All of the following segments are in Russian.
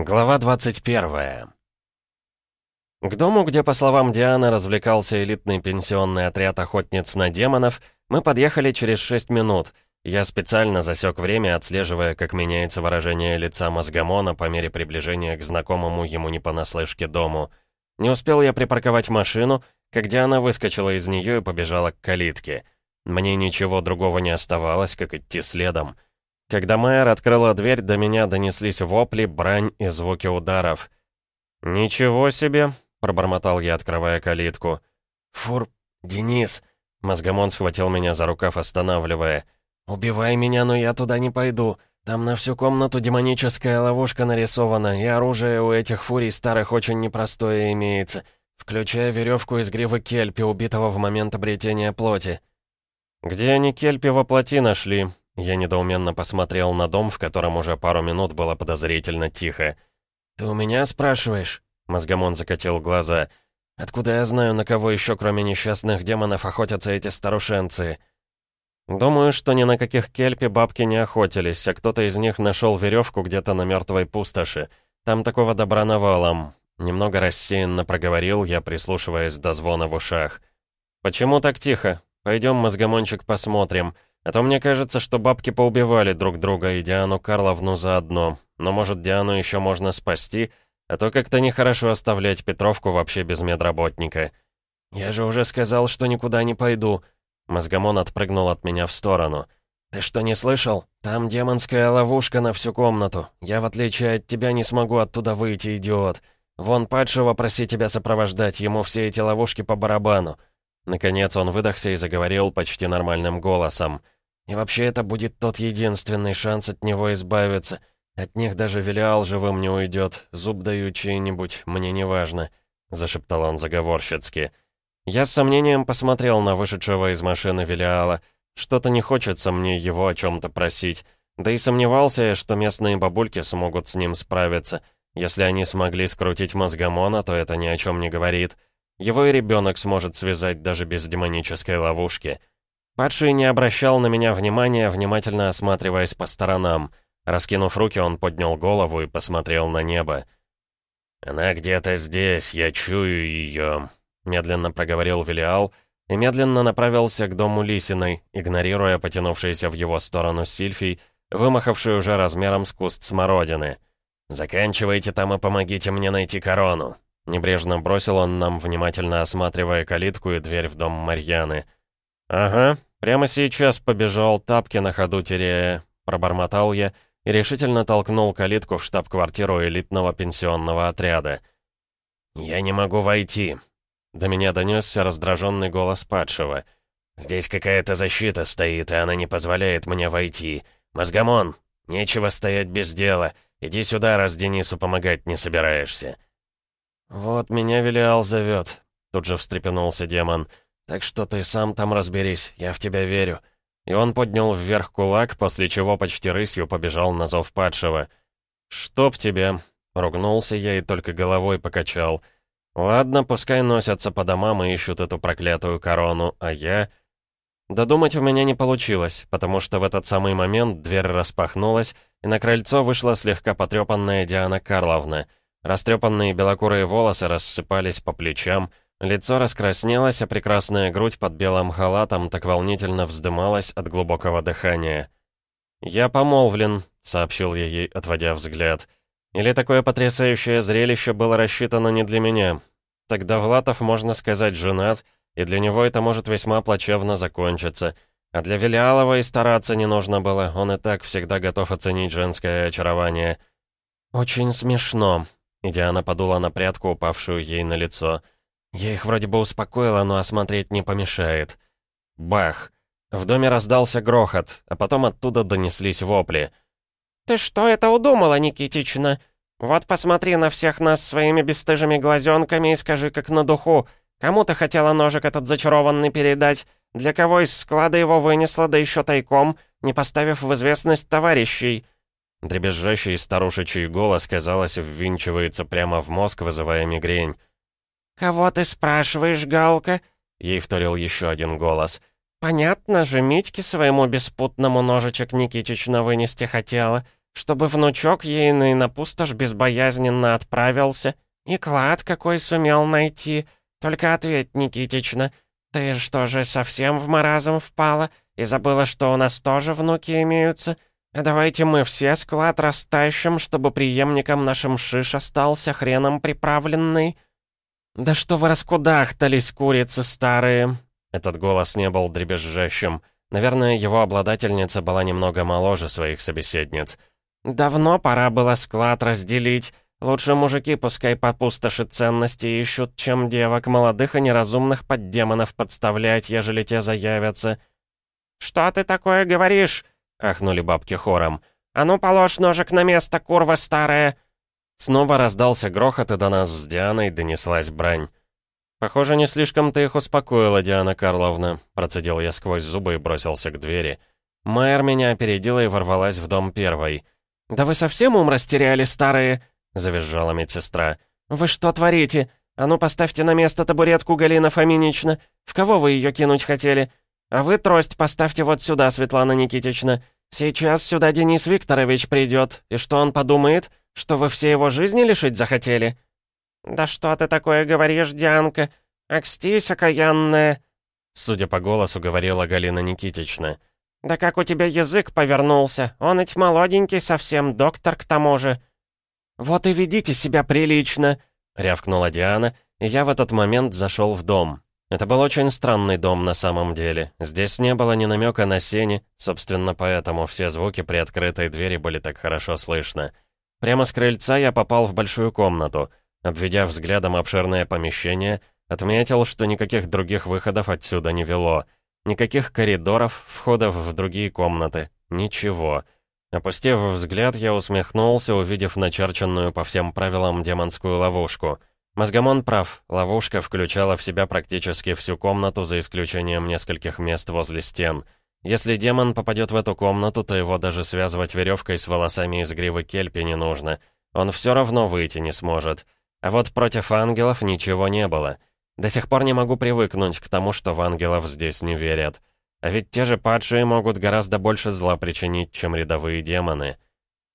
Глава 21 К дому, где, по словам Дианы, развлекался элитный пенсионный отряд охотниц на демонов, мы подъехали через 6 минут. Я специально засек время, отслеживая, как меняется выражение лица мозгомона по мере приближения к знакомому ему не понаслышке дому. Не успел я припарковать машину, как Диана выскочила из нее и побежала к калитке. Мне ничего другого не оставалось, как идти следом. Когда Майер открыла дверь, до меня донеслись вопли, брань и звуки ударов. «Ничего себе!» — пробормотал я, открывая калитку. «Фур, Денис!» — Мозгомон схватил меня за рукав, останавливая. «Убивай меня, но я туда не пойду. Там на всю комнату демоническая ловушка нарисована, и оружие у этих фурий старых очень непростое имеется, включая веревку из гривы Кельпи, убитого в момент обретения плоти». «Где они Кельпи во плоти нашли?» Я недоуменно посмотрел на дом, в котором уже пару минут было подозрительно тихо. «Ты у меня спрашиваешь?» Мозгомон закатил глаза. «Откуда я знаю, на кого еще, кроме несчастных демонов, охотятся эти старушенцы?» «Думаю, что ни на каких кельпи бабки не охотились, а кто-то из них нашел веревку где-то на мертвой пустоши. Там такого добра навалом». Немного рассеянно проговорил я, прислушиваясь до звона в ушах. «Почему так тихо? Пойдем, мозгомончик, посмотрим». А то мне кажется, что бабки поубивали друг друга и Диану Карловну заодно. Но может Диану еще можно спасти, а то как-то нехорошо оставлять Петровку вообще без медработника. «Я же уже сказал, что никуда не пойду». Мозгомон отпрыгнул от меня в сторону. «Ты что, не слышал? Там демонская ловушка на всю комнату. Я, в отличие от тебя, не смогу оттуда выйти, идиот. Вон падшего проси тебя сопровождать, ему все эти ловушки по барабану. Наконец он выдохся и заговорил почти нормальным голосом. «И вообще это будет тот единственный шанс от него избавиться. От них даже Велиал живым не уйдет. Зуб даю чей-нибудь, мне не важно», — зашептал он заговорщицки. Я с сомнением посмотрел на вышедшего из машины Велиала. Что-то не хочется мне его о чем-то просить. Да и сомневался я, что местные бабульки смогут с ним справиться. Если они смогли скрутить мозгомона, то это ни о чем не говорит. Его и ребенок сможет связать даже без демонической ловушки. Падший не обращал на меня внимания, внимательно осматриваясь по сторонам. Раскинув руки, он поднял голову и посмотрел на небо. «Она где-то здесь, я чую ее», — медленно проговорил Велиал и медленно направился к дому Лисиной, игнорируя потянувшийся в его сторону Сильфий, вымахавший уже размером с куст смородины. «Заканчивайте там и помогите мне найти корону. Небрежно бросил он нам, внимательно осматривая калитку и дверь в дом Марьяны. «Ага, прямо сейчас побежал, тапки на ходу теряя», — пробормотал я и решительно толкнул калитку в штаб-квартиру элитного пенсионного отряда. «Я не могу войти», — до меня донесся раздраженный голос падшего. «Здесь какая-то защита стоит, и она не позволяет мне войти. Мозгомон, нечего стоять без дела. Иди сюда, раз Денису помогать не собираешься». «Вот меня Велиал зовет», — тут же встрепенулся демон. «Так что ты сам там разберись, я в тебя верю». И он поднял вверх кулак, после чего почти рысью побежал на зов падшего. «Чтоб тебя!» — ругнулся я и только головой покачал. «Ладно, пускай носятся по домам и ищут эту проклятую корону, а я...» Додумать у меня не получилось, потому что в этот самый момент дверь распахнулась, и на крыльцо вышла слегка потрепанная Диана Карловна — Растрепанные белокурые волосы рассыпались по плечам, лицо раскраснелось, а прекрасная грудь под белым халатом так волнительно вздымалась от глубокого дыхания. «Я помолвлен», — сообщил я ей, отводя взгляд. «Или такое потрясающее зрелище было рассчитано не для меня? Тогда Влатов, можно сказать, женат, и для него это может весьма плачевно закончиться. А для Велиалова и стараться не нужно было, он и так всегда готов оценить женское очарование». «Очень смешно», и Диана подула на прядку, упавшую ей на лицо. Я их вроде бы успокоила, но осмотреть не помешает. Бах! В доме раздался грохот, а потом оттуда донеслись вопли. «Ты что это удумала, Никитична? Вот посмотри на всех нас своими бесстыжими глазенками и скажи, как на духу. Кому ты хотела ножик этот зачарованный передать? Для кого из склада его вынесла, да еще тайком, не поставив в известность товарищей?» Дребезжащий старушечий голос, казалось, ввинчивается прямо в мозг, вызывая мигрень. «Кого ты спрашиваешь, Галка?» Ей вторил еще один голос. «Понятно же, Митьке своему беспутному ножичек Никитична вынести хотела. чтобы внучок ейный на пустошь безбоязненно отправился, и клад какой сумел найти. Только ответь, Никитична, ты что же совсем в маразм впала и забыла, что у нас тоже внуки имеются? Давайте мы все склад растащим, чтобы преемником нашим шиш остался хреном приправленный». «Да что вы раскудахтались, курицы старые!» Этот голос не был дребезжащим. Наверное, его обладательница была немного моложе своих собеседниц. «Давно пора было склад разделить. Лучше мужики пускай по пустоши ценности ищут, чем девок молодых и неразумных под демонов подставлять, ежели те заявятся». «Что ты такое говоришь?» — ахнули бабки хором. «А ну, положь ножик на место, курва старая!» Снова раздался грохот, и до нас с Дианой донеслась брань. «Похоже, не слишком-то их успокоила, Диана Карловна», — процедил я сквозь зубы и бросился к двери. Майер меня опередила и ворвалась в дом первой. «Да вы совсем ум растеряли, старые?» — завизжала медсестра. «Вы что творите? А ну поставьте на место табуретку, Галина Фоминична. В кого вы ее кинуть хотели? А вы трость поставьте вот сюда, Светлана Никитична. Сейчас сюда Денис Викторович придет. И что он подумает? Что вы все его жизни лишить захотели?» «Да что ты такое говоришь, Дианка? Акстись, окаянная!» Судя по голосу, говорила Галина Никитична. «Да как у тебя язык повернулся? Он ведь молоденький совсем, доктор к тому же». «Вот и ведите себя прилично!» — рявкнула Диана, и я в этот момент зашел в дом. Это был очень странный дом на самом деле. Здесь не было ни намека на сени, собственно, поэтому все звуки при открытой двери были так хорошо слышно. Прямо с крыльца я попал в большую комнату — Обведя взглядом обширное помещение, отметил, что никаких других выходов отсюда не вело. Никаких коридоров, входов в другие комнаты. Ничего. Опустив взгляд, я усмехнулся, увидев начерченную по всем правилам демонскую ловушку. Мозгомон прав, ловушка включала в себя практически всю комнату, за исключением нескольких мест возле стен. Если демон попадет в эту комнату, то его даже связывать веревкой с волосами из гривы кельпи не нужно. Он все равно выйти не сможет. А вот против ангелов ничего не было. До сих пор не могу привыкнуть к тому, что в ангелов здесь не верят. А ведь те же падшие могут гораздо больше зла причинить, чем рядовые демоны.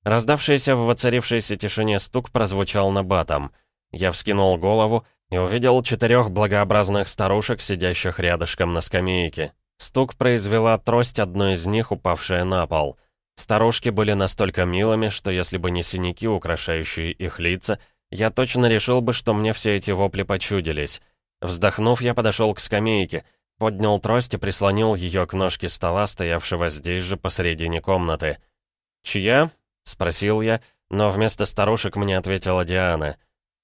Раздавшийся в воцарившейся тишине стук прозвучал на батом. Я вскинул голову и увидел четырех благообразных старушек, сидящих рядышком на скамейке. Стук произвела трость одной из них, упавшая на пол. Старушки были настолько милыми, что если бы не синяки, украшающие их лица, я точно решил бы, что мне все эти вопли почудились. Вздохнув, я подошел к скамейке, поднял трость и прислонил ее к ножке стола, стоявшего здесь же посредине комнаты. «Чья?» — спросил я, но вместо старушек мне ответила Диана.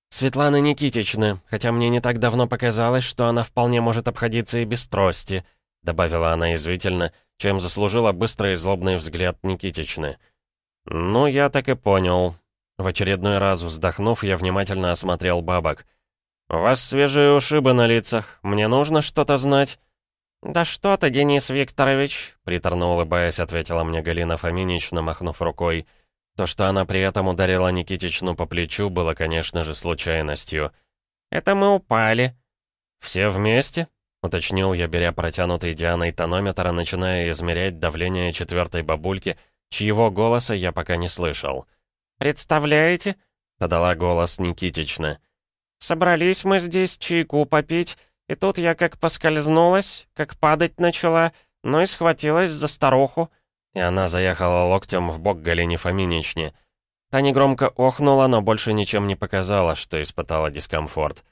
«Светлана Никитична, хотя мне не так давно показалось, что она вполне может обходиться и без трости», — добавила она извительно, чем заслужила быстрый и злобный взгляд Никитичны. «Ну, я так и понял», в очередной раз вздохнув, я внимательно осмотрел бабок. «У вас свежие ушибы на лицах. Мне нужно что-то знать?» «Да что ты, Денис Викторович!» Приторно улыбаясь, ответила мне Галина Фоминична, махнув рукой. То, что она при этом ударила Никитичну по плечу, было, конечно же, случайностью. «Это мы упали». «Все вместе?» — уточнил я, беря протянутый Дианой тонометр, начиная измерять давление четвертой бабульки, чьего голоса я пока не слышал. «Представляете?» — подала голос Никитична. «Собрались мы здесь чайку попить, и тут я как поскользнулась, как падать начала, ну и схватилась за старуху». И она заехала локтем в бок Галине Фоминичне. Та негромко охнула, но больше ничем не показала, что испытала дискомфорт.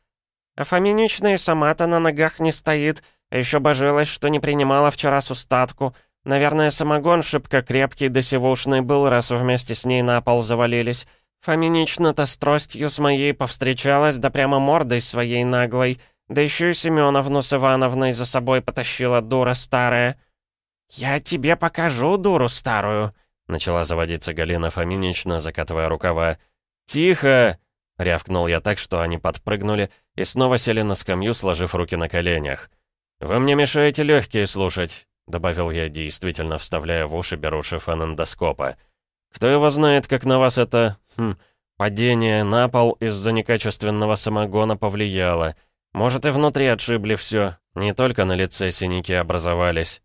«А Фоминична и сама-то на ногах не стоит, а еще божилась, что не принимала вчера с устатку». Наверное, самогон шибко крепкий да сивушный был, раз вместе с ней на пол завалились. Фоминично-то с тростью с моей повстречалась, да прямо мордой своей наглой. Да еще и Семеновну с Ивановной за собой потащила дура старая. «Я тебе покажу дуру старую», — начала заводиться Галина Фоминична, закатывая рукава. «Тихо!» — рявкнул я так, что они подпрыгнули и снова сели на скамью, сложив руки на коленях. «Вы мне мешаете легкие слушать. — добавил я, действительно вставляя в уши беруши фонендоскопа. «Кто его знает, как на вас это... Хм, падение на пол из-за некачественного самогона повлияло. Может, и внутри отшибли все, не только на лице синяки образовались».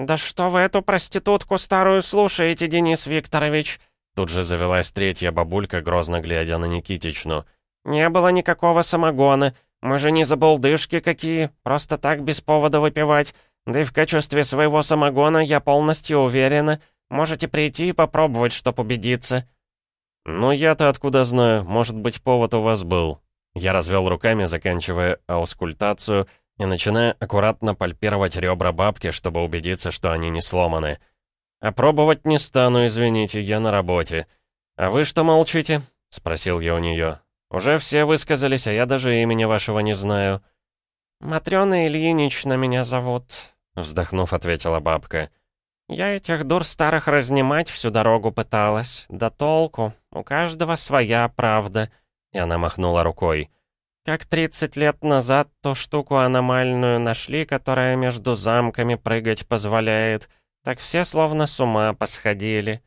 «Да что вы эту проститутку старую слушаете, Денис Викторович?» Тут же завелась третья бабулька, грозно глядя на Никитичну. «Не было никакого самогона. Мы же не забулдышки какие, просто так без повода выпивать. Да и в качестве своего самогона я полностью уверена. Можете прийти и попробовать, чтоб убедиться». «Ну я-то откуда знаю, может быть, повод у вас был». Я развел руками, заканчивая аускультацию и начиная аккуратно пальпировать ребра бабки, чтобы убедиться, что они не сломаны. «А пробовать не стану, извините, я на работе. А вы что молчите?» — спросил я у нее. «Уже все высказались, а я даже имени вашего не знаю». «Матрёна Ильинична меня зовут», — вздохнув, ответила бабка. «Я этих дур старых разнимать всю дорогу пыталась. Да толку. У каждого своя правда». И она махнула рукой. «Как 30 лет назад ту штуку аномальную нашли, которая между замками прыгать позволяет, так все словно с ума посходили».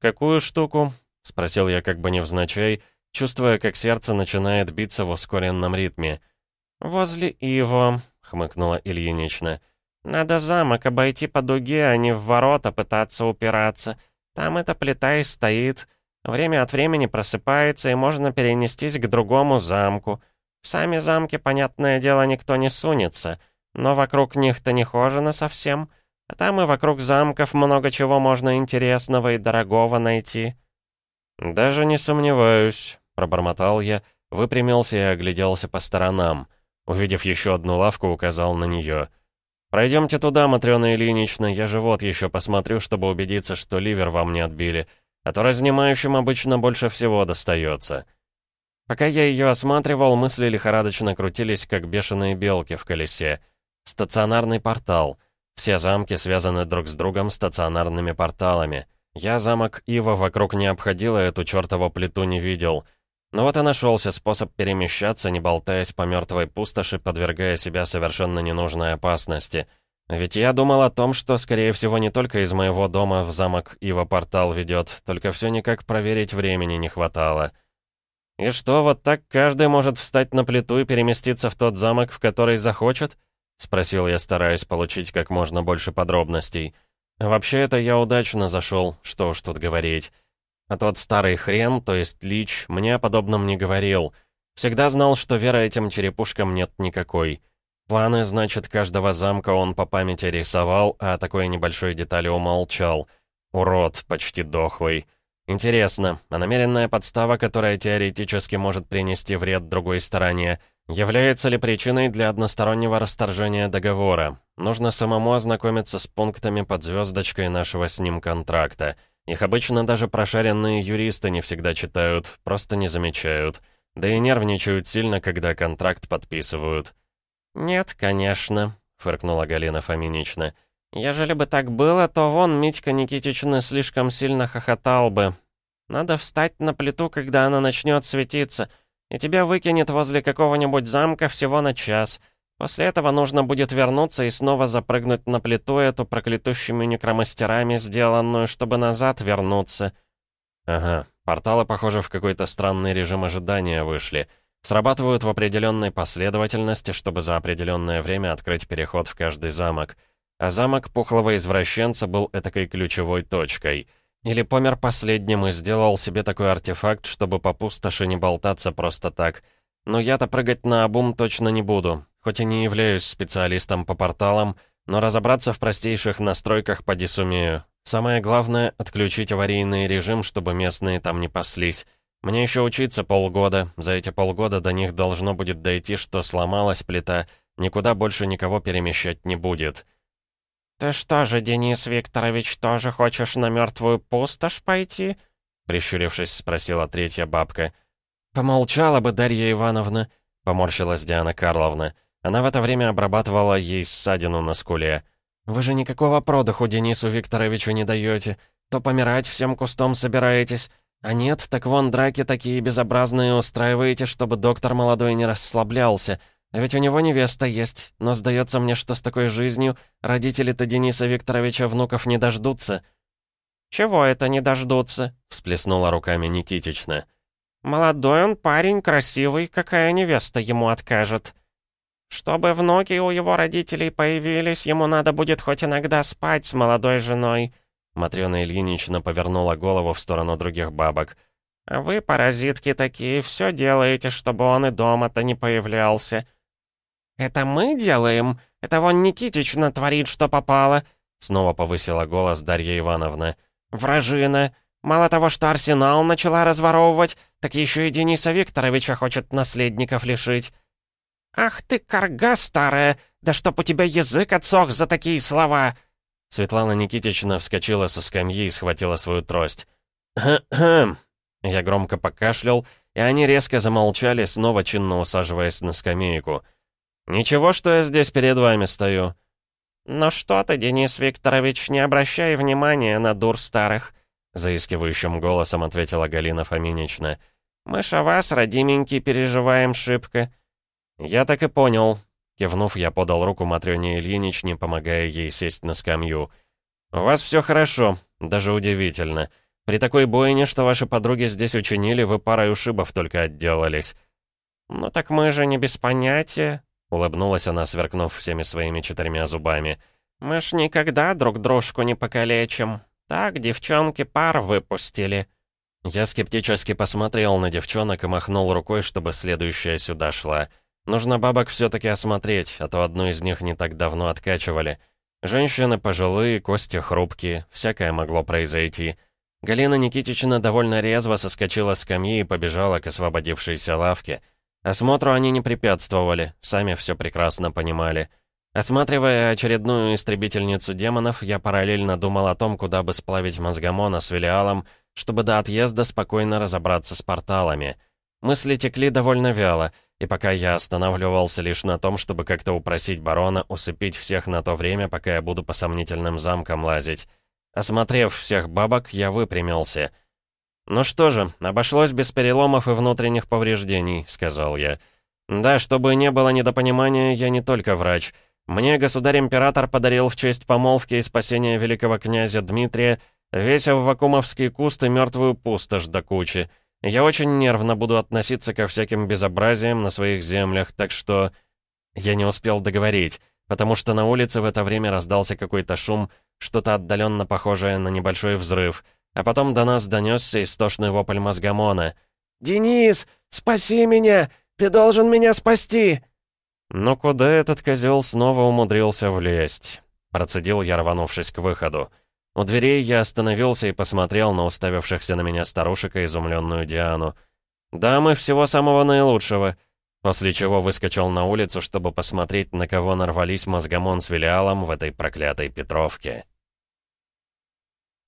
«Какую штуку?» — спросил я как бы невзначай, чувствуя, как сердце начинает биться в ускоренном ритме. «Возле Иво», — хмыкнула Ильинична. Надо замок обойти по дуге, а не в ворота пытаться упираться. Там эта плита и стоит. Время от времени просыпается, и можно перенестись к другому замку. В сами замки, понятное дело, никто не сунется, но вокруг них-то не хожено совсем. А там и вокруг замков много чего можно интересного и дорогого найти. «Даже не сомневаюсь», — пробормотал я, выпрямился и огляделся по сторонам. Увидев еще одну лавку, указал на нее — «Пройдемте туда, Матрёна Ильинична, я же вот еще посмотрю, чтобы убедиться, что ливер вам не отбили, а то разнимающим обычно больше всего достается». Пока я ее осматривал, мысли лихорадочно крутились, как бешеные белки в колесе. Стационарный портал. Все замки связаны друг с другом стационарными порталами. Я замок Ива вокруг не обходил, и эту чертову плиту не видел — но вот и нашелся способ перемещаться, не болтаясь по мертвой пустоши, подвергая себя совершенно ненужной опасности. Ведь я думал о том, что, скорее всего, не только из моего дома в замок Ива портал ведет, только все никак проверить времени не хватало. «И что, вот так каждый может встать на плиту и переместиться в тот замок, в который захочет?» — спросил я, стараясь получить как можно больше подробностей. «Вообще, это я удачно зашел, что уж тут говорить». А тот старый хрен, то есть Лич, мне о подобном не говорил. Всегда знал, что веры этим черепушкам нет никакой. Планы, значит, каждого замка он по памяти рисовал, а о такой небольшой детали умолчал. Урод, почти дохлый. Интересно, а намеренная подстава, которая теоретически может принести вред другой стороне, является ли причиной для одностороннего расторжения договора? Нужно самому ознакомиться с пунктами под звездочкой нашего с ним контракта. Их обычно даже прошаренные юристы не всегда читают, просто не замечают. Да и нервничают сильно, когда контракт подписывают. «Нет, конечно», — фыркнула Галина Фоминична. «Ежели бы так было, то вон Митька Никитична слишком сильно хохотал бы. Надо встать на плиту, когда она начнет светиться, и тебя выкинет возле какого-нибудь замка всего на час». После этого нужно будет вернуться и снова запрыгнуть на плиту эту проклятущими некромастерами, сделанную, чтобы назад вернуться. Ага, порталы, похоже, в какой-то странный режим ожидания вышли. Срабатывают в определенной последовательности, чтобы за определенное время открыть переход в каждый замок. А замок пухлого извращенца был этакой ключевой точкой. Или помер последним и сделал себе такой артефакт, чтобы по пустоши не болтаться просто так. Но я-то прыгать на обум точно не буду. Хоть и не являюсь специалистом по порталам, но разобраться в простейших настройках поди сумею. Самое главное — отключить аварийный режим, чтобы местные там не паслись. Мне еще учиться полгода. За эти полгода до них должно будет дойти, что сломалась плита, никуда больше никого перемещать не будет. «Ты что же, Денис Викторович, тоже хочешь на мертвую пустошь пойти?» Прищурившись, спросила третья бабка. «Помолчала бы, Дарья Ивановна», — поморщилась Диана Карловна. Она в это время обрабатывала ей ссадину на скуле. «Вы же никакого продыху Денису Викторовичу не даете. То помирать всем кустом собираетесь. А нет, так вон драки такие безобразные устраиваете, чтобы доктор молодой не расслаблялся. А ведь у него невеста есть, но сдается мне, что с такой жизнью родители-то Дениса Викторовича внуков не дождутся». «Чего это не дождутся?» — всплеснула руками Никитична. «Молодой он парень, красивый, какая невеста ему откажет?» Чтобы внуки у его родителей появились, ему надо будет хоть иногда спать с молодой женой. Матрёна Ильинична повернула голову в сторону других бабок. «А вы, паразитки такие, все делаете, чтобы он и дома-то не появлялся». «Это мы делаем? Это вон Никитич натворит, что попало!» Снова повысила голос Дарья Ивановна. «Вражина! Мало того, что арсенал начала разворовывать, так еще и Дениса Викторовича хочет наследников лишить». «Ах ты, корга старая! Да чтоб у тебя язык отсох за такие слова!» Светлана Никитична вскочила со скамьи и схватила свою трость. «Хм-хм!» Я громко покашлял, и они резко замолчали, снова чинно усаживаясь на скамейку. «Ничего, что я здесь перед вами стою». «Ну что ты, Денис Викторович, не обращай внимания на дур старых», заискивающим голосом ответила Галина Фоминична. «Мы ж о вас, родименький, переживаем шибко». «Я так и понял», Кивнув, я подал руку Матрёне Ильиничне, помогая ей сесть на скамью. «У вас все хорошо, даже удивительно. При такой бойне, что ваши подруги здесь учинили, вы парой ушибов только отделались». «Ну так мы же не без понятия», — улыбнулась она, сверкнув всеми своими четырьмя зубами. «Мы ж никогда друг дружку не покалечим. Так, девчонки пар выпустили». Я скептически посмотрел на девчонок и махнул рукой, чтобы следующая сюда шла. Нужно бабок все-таки осмотреть, а то одну из них не так давно откачивали. Женщины пожилые, кости хрупкие, всякое могло произойти. Галина Никитична довольно резво соскочила с скамьи и побежала к освободившейся лавке. Осмотру они не препятствовали, сами все прекрасно понимали. Осматривая очередную истребительницу демонов, я параллельно думал о том, куда бы сплавить мозгомона с Велиалом, чтобы до отъезда спокойно разобраться с порталами. Мысли текли довольно вяло — и пока я останавливался лишь на том, чтобы как-то упросить барона усыпить всех на то время, пока я буду по сомнительным замкам лазить. Осмотрев всех бабок, я выпрямился. «Ну что же, обошлось без переломов и внутренних повреждений», — сказал я. «Да, чтобы не было недопонимания, я не только врач. Мне государь-император подарил в честь помолвки и спасения великого князя Дмитрия весь в вакуумовский куст и мертвую пустошь до кучи». Я очень нервно буду относиться ко всяким безобразиям на своих землях, так что... Я не успел договорить, потому что на улице в это время раздался какой-то шум, что-то отдаленно похожее на небольшой взрыв, а потом до нас донесся истошный вопль мозгомона. «Денис, спаси меня! Ты должен меня спасти!» «Ну куда этот козел снова умудрился влезть?» Процедил я, рванувшись к выходу. У дверей я остановился и посмотрел на уставившихся на меня старушек и изумленную Диану. «Дамы, всего самого наилучшего!» После чего выскочил на улицу, чтобы посмотреть, на кого нарвались мозгомон с Велиалом в этой проклятой Петровке.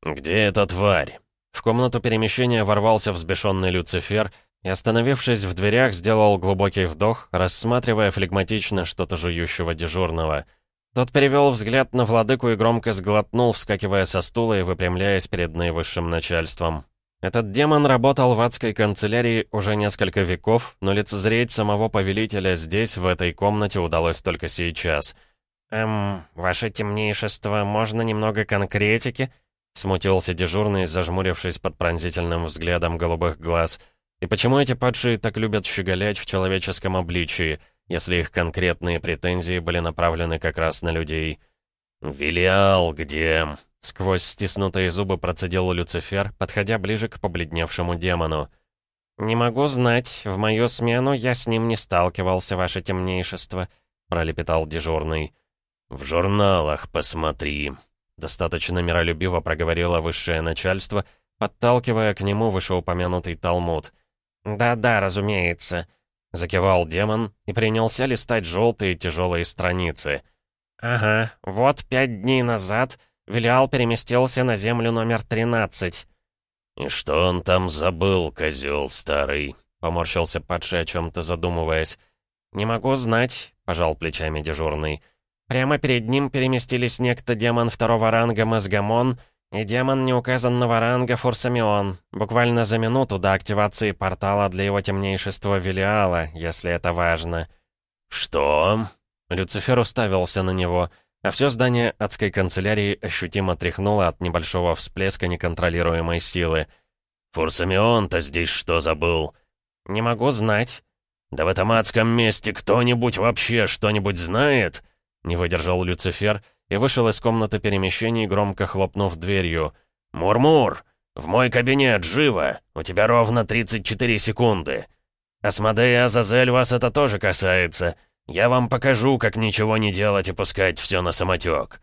«Где эта тварь?» В комнату перемещения ворвался взбешенный Люцифер и, остановившись в дверях, сделал глубокий вдох, рассматривая флегматично что-то жующего дежурного — тот перевел взгляд на владыку и громко сглотнул, вскакивая со стула и выпрямляясь перед наивысшим начальством. Этот демон работал в адской канцелярии уже несколько веков, но лицезреть самого повелителя здесь, в этой комнате, удалось только сейчас. «Эм, ваше темнейшество, можно немного конкретики?» Смутился дежурный, зажмурившись под пронзительным взглядом голубых глаз. «И почему эти падшие так любят щеголять в человеческом обличии?» Если их конкретные претензии были направлены как раз на людей. «Велиал, где?» Сквозь стиснутые зубы процедил Люцифер, подходя ближе к побледневшему демону. «Не могу знать. В мою смену я с ним не сталкивался, ваше темнейшество», — пролепетал дежурный. «В журналах посмотри», — достаточно миролюбиво проговорило высшее начальство, подталкивая к нему вышеупомянутый Талмуд. «Да-да, разумеется». Закивал демон и принялся листать желтые тяжелые страницы. «Ага, вот пять дней назад Велиал переместился на землю номер 13». «И что он там забыл, козел старый?» — поморщился падший, о чем-то задумываясь. «Не могу знать», — пожал плечами дежурный. «Прямо перед ним переместились некто демон второго ранга Мозгамон и демон неуказанного ранга Фурсамион, буквально за минуту до активации портала для его темнейшества Велиала, если это важно. «Что?» Люцифер уставился на него, а все здание адской канцелярии ощутимо тряхнуло от небольшого всплеска неконтролируемой силы. «Фурсамион-то здесь что забыл?» «Не могу знать». «Да в этом адском месте кто-нибудь вообще что-нибудь знает?» Не выдержал Люцифер — и вышел из комнаты перемещений, громко хлопнув дверью — «Мурмур! В мой кабинет, живо! У тебя ровно 34 секунды!» «Асмодей и Азазель вас это тоже касается. Я вам покажу, как ничего не делать и пускать все на самотек».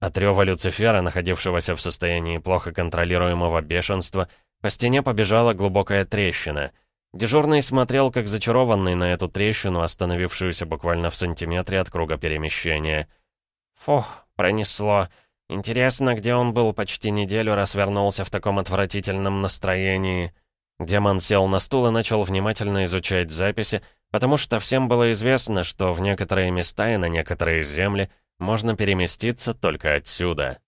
От рёва Люцифера, находившегося в состоянии плохо контролируемого бешенства, по стене побежала глубокая трещина. Дежурный смотрел, как зачарованный на эту трещину, остановившуюся буквально в сантиметре от круга перемещения. «Фух, пронесло. Интересно, где он был почти неделю, раз вернулся в таком отвратительном настроении». Демон сел на стул и начал внимательно изучать записи, потому что всем было известно, что в некоторые места и на некоторые земли можно переместиться только отсюда.